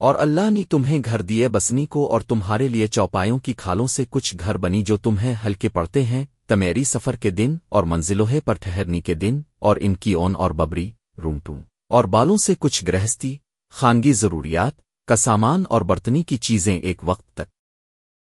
اور اللہ نے تمہیں گھر دیے بسنی کو اور تمہارے لیے چوپایوں کی کھالوں سے کچھ گھر بنی جو تمہیں ہلکے پڑتے ہیں، تمیری سفر کے دن اور منزلوہے پر ٹھہرنے کے دن اور ان کی اون اور ببری، رونٹوں، اور بالوں سے کچھ گرہستی، خانگی ضروریات، کا سامان اور برتنی کی چیزیں ایک وقت تک۔